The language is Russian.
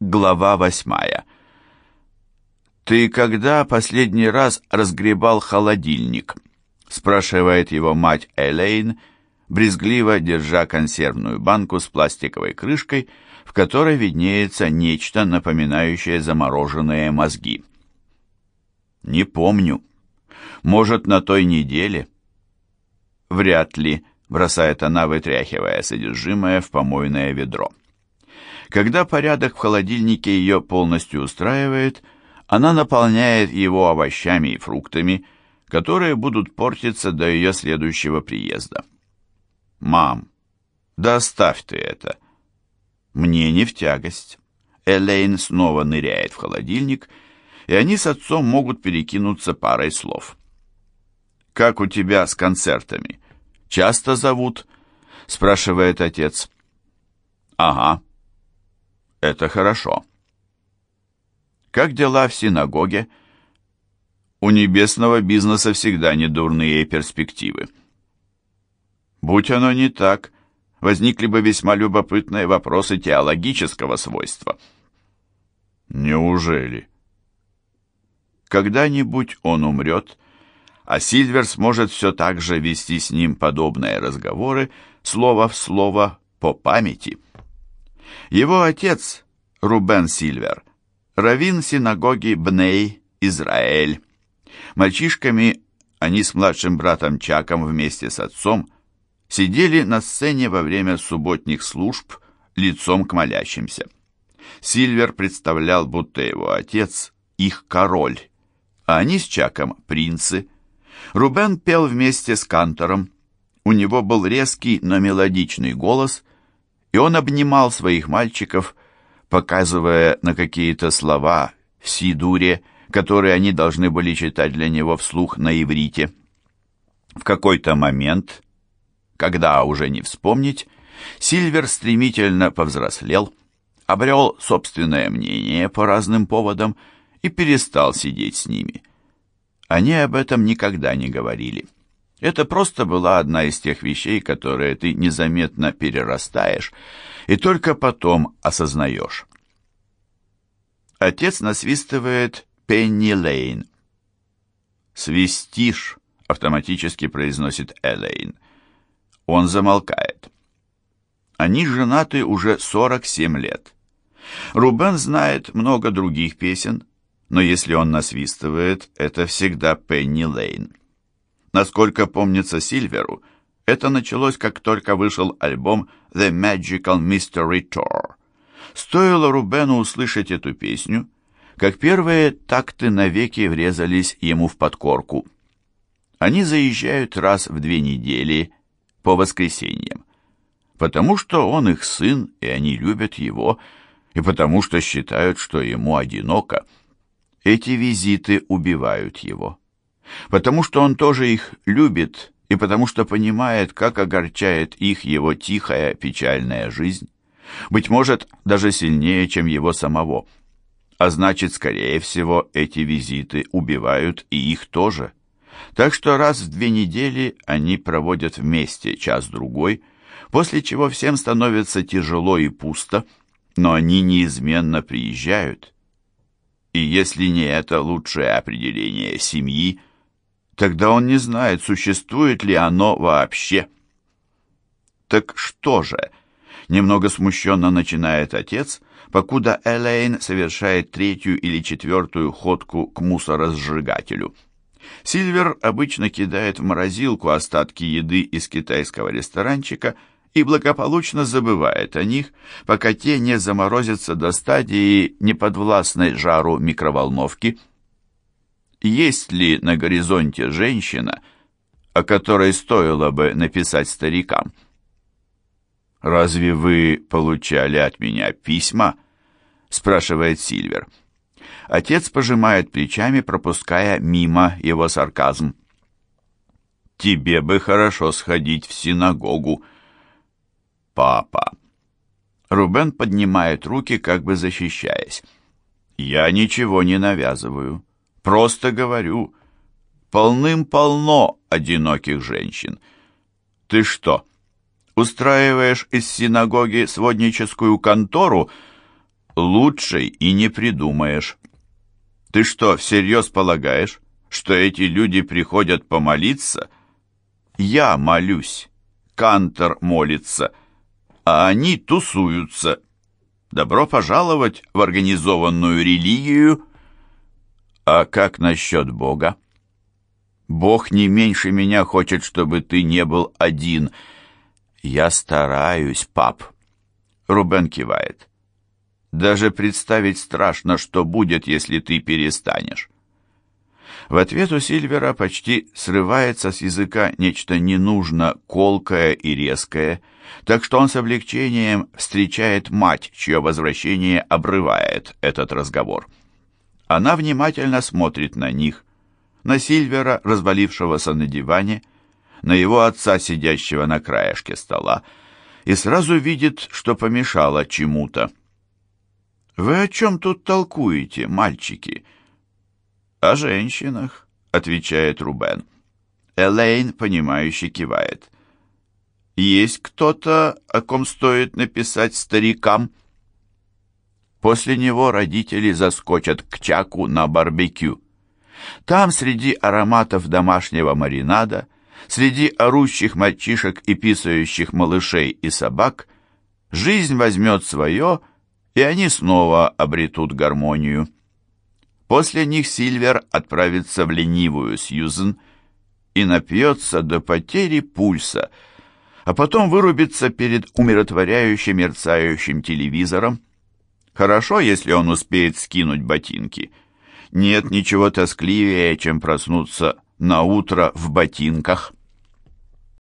Глава восьмая. «Ты когда последний раз разгребал холодильник?» спрашивает его мать Элейн, брезгливо держа консервную банку с пластиковой крышкой, в которой виднеется нечто, напоминающее замороженные мозги. «Не помню. Может, на той неделе?» «Вряд ли», — бросает она, вытряхивая содержимое в помойное ведро. Когда порядок в холодильнике ее полностью устраивает, она наполняет его овощами и фруктами, которые будут портиться до ее следующего приезда. «Мам, да оставь ты это!» «Мне не в тягость». Элейн снова ныряет в холодильник, и они с отцом могут перекинуться парой слов. «Как у тебя с концертами? Часто зовут?» — спрашивает отец. «Ага», это хорошо. Как дела в синагоге? У небесного бизнеса всегда недурные перспективы. Будь оно не так, возникли бы весьма любопытные вопросы теологического свойства. Неужели? Когда-нибудь он умрет, а Сильвер сможет все так же вести с ним подобные разговоры, слово в слово, по памяти. Его отец, Рубен Сильвер, раввин синагоги Бней, Израиль. Мальчишками они с младшим братом Чаком вместе с отцом сидели на сцене во время субботних служб лицом к молящимся. Сильвер представлял, будто его отец их король, а они с Чаком принцы. Рубен пел вместе с Кантором. У него был резкий, но мелодичный голос, и он обнимал своих мальчиков, показывая на какие-то слова в сидуре, которые они должны были читать для него вслух на иврите. В какой-то момент, когда уже не вспомнить, Сильвер стремительно повзрослел, обрел собственное мнение по разным поводам и перестал сидеть с ними. Они об этом никогда не говорили. Это просто была одна из тех вещей, которые ты незаметно перерастаешь и только потом осознаешь. Отец насвистывает «Пенни Лейн». «Свистишь», — автоматически произносит Элейн. Он замолкает. Они женаты уже 47 лет. Рубен знает много других песен, но если он насвистывает, это всегда Пенни Лейн. Насколько помнится Сильверу, это началось, как только вышел альбом The Magical Mystery Tour. Стоило Рубену услышать эту песню, как первые такты навеки врезались ему в подкорку. Они заезжают раз в две недели по воскресеньям, потому что он их сын, и они любят его, и потому что считают, что ему одиноко. Эти визиты убивают его потому что он тоже их любит и потому что понимает, как огорчает их его тихая печальная жизнь. Быть может, даже сильнее, чем его самого. А значит, скорее всего, эти визиты убивают и их тоже. Так что раз в две недели они проводят вместе час-другой, после чего всем становится тяжело и пусто, но они неизменно приезжают. И если не это лучшее определение семьи, Тогда он не знает, существует ли оно вообще. Так что же? Немного смущенно начинает отец, покуда Элейн совершает третью или четвертую ходку к мусоросжигателю. Сильвер обычно кидает в морозилку остатки еды из китайского ресторанчика и благополучно забывает о них, пока те не заморозятся до стадии неподвластной жару микроволновки – есть ли на горизонте женщина, о которой стоило бы написать старикам? «Разве вы получали от меня письма?» — спрашивает Сильвер. Отец пожимает плечами, пропуская мимо его сарказм. «Тебе бы хорошо сходить в синагогу». «Папа». Рубен поднимает руки, как бы защищаясь. «Я ничего не навязываю. Просто говорю, полным-полно одиноких женщин. Ты что, устраиваешь из синагоги сводническую контору? Лучшей и не придумаешь. Ты что, всерьез полагаешь, что эти люди приходят помолиться? Я молюсь, Кантор молится, а они тусуются. Добро пожаловать в организованную религию. А как насчет Бога? Бог не меньше меня хочет, чтобы ты не был один. Я стараюсь, пап. Рубен кивает. Даже представить страшно, что будет, если ты перестанешь. В ответ у Сильвера почти срывается с языка нечто ненужно колкое и резкое, так что он с облегчением встречает мать, чье возвращение обрывает этот разговор. Она внимательно смотрит на них, на Сильвера, развалившегося на диване, на его отца, сидящего на краешке стола, и сразу видит, что помешало чему-то. «Вы о чем тут толкуете, мальчики?» «О женщинах», — отвечает Рубен. Элейн, понимающе кивает. «Есть кто-то, о ком стоит написать старикам?» После него родители заскочат к Чаку на барбекю. Там, среди ароматов домашнего маринада, среди орущих мальчишек и писающих малышей и собак, жизнь возьмет свое — и они снова обретут гармонию. После них Сильвер отправится в ленивую Сьюзен и напьется до потери пульса, а потом вырубится перед умиротворяющим мерцающим телевизором. Хорошо, если он успеет скинуть ботинки. Нет ничего тоскливее, чем проснуться на утро в ботинках.